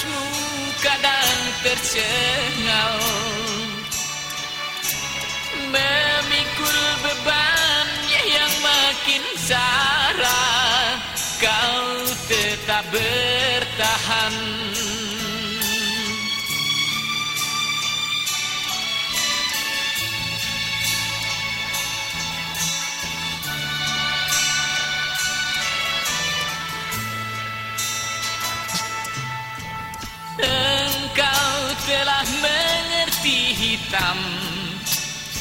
nafasmu kadang tercengal Memikul bebannya yang makin sarah. Kau tetap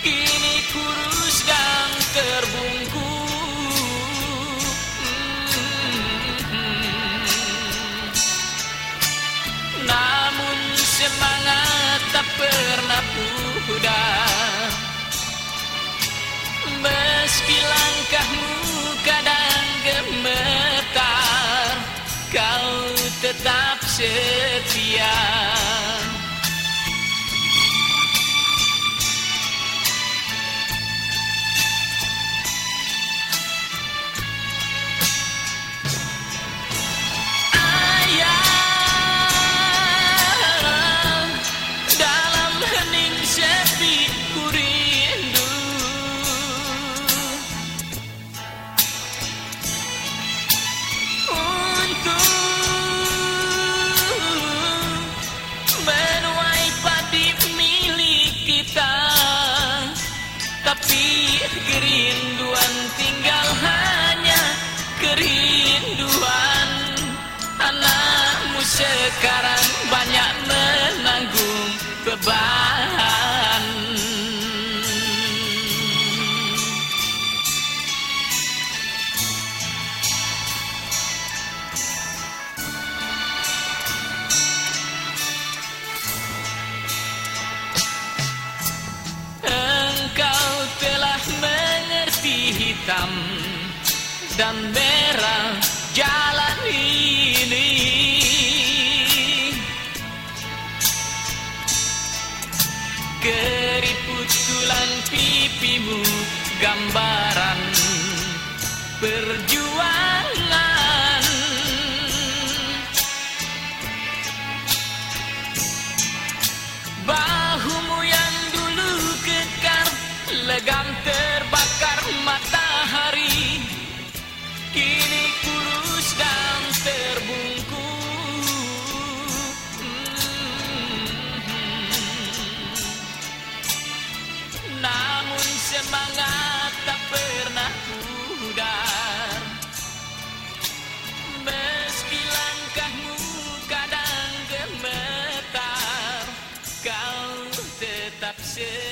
Kini kurus dan terbungkus Namun semangat tak pernah pudar. Meski langkahmu kadang gemetar Kau tetap setia sekarang banyak menanggung beban. Engkau telah mengerti hitam dan merah pipimu gambaran perjuangan. Bahumu yang dulu kekar Legam gemetar Kau tetap setia